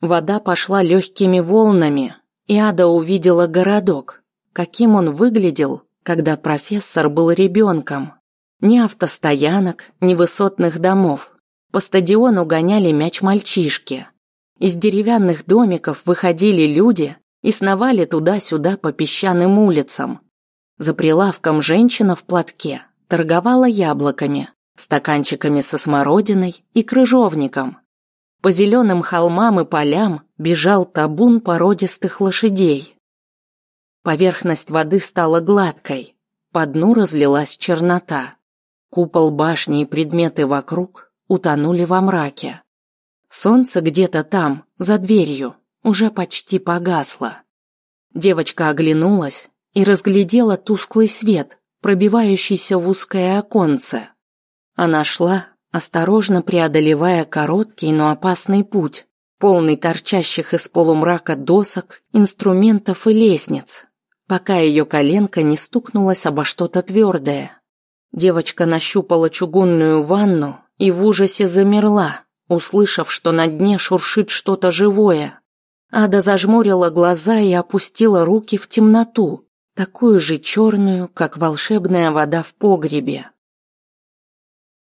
Вода пошла легкими волнами, и Ада увидела городок. Каким он выглядел, когда профессор был ребенком. Ни автостоянок, ни высотных домов. По стадиону гоняли мяч мальчишки. Из деревянных домиков выходили люди и сновали туда-сюда по песчаным улицам. За прилавком женщина в платке торговала яблоками, стаканчиками со смородиной и крыжовником. По зеленым холмам и полям бежал табун породистых лошадей. Поверхность воды стала гладкой, по дну разлилась чернота. Купол башни и предметы вокруг утонули во мраке. Солнце где-то там, за дверью, уже почти погасло. Девочка оглянулась и разглядела тусклый свет, пробивающийся в узкое оконце. Она шла, осторожно преодолевая короткий, но опасный путь, полный торчащих из полумрака досок, инструментов и лестниц, пока ее коленка не стукнулась обо что-то твердое. Девочка нащупала чугунную ванну и в ужасе замерла, услышав, что на дне шуршит что-то живое. Ада зажмурила глаза и опустила руки в темноту, такую же черную, как волшебная вода в погребе.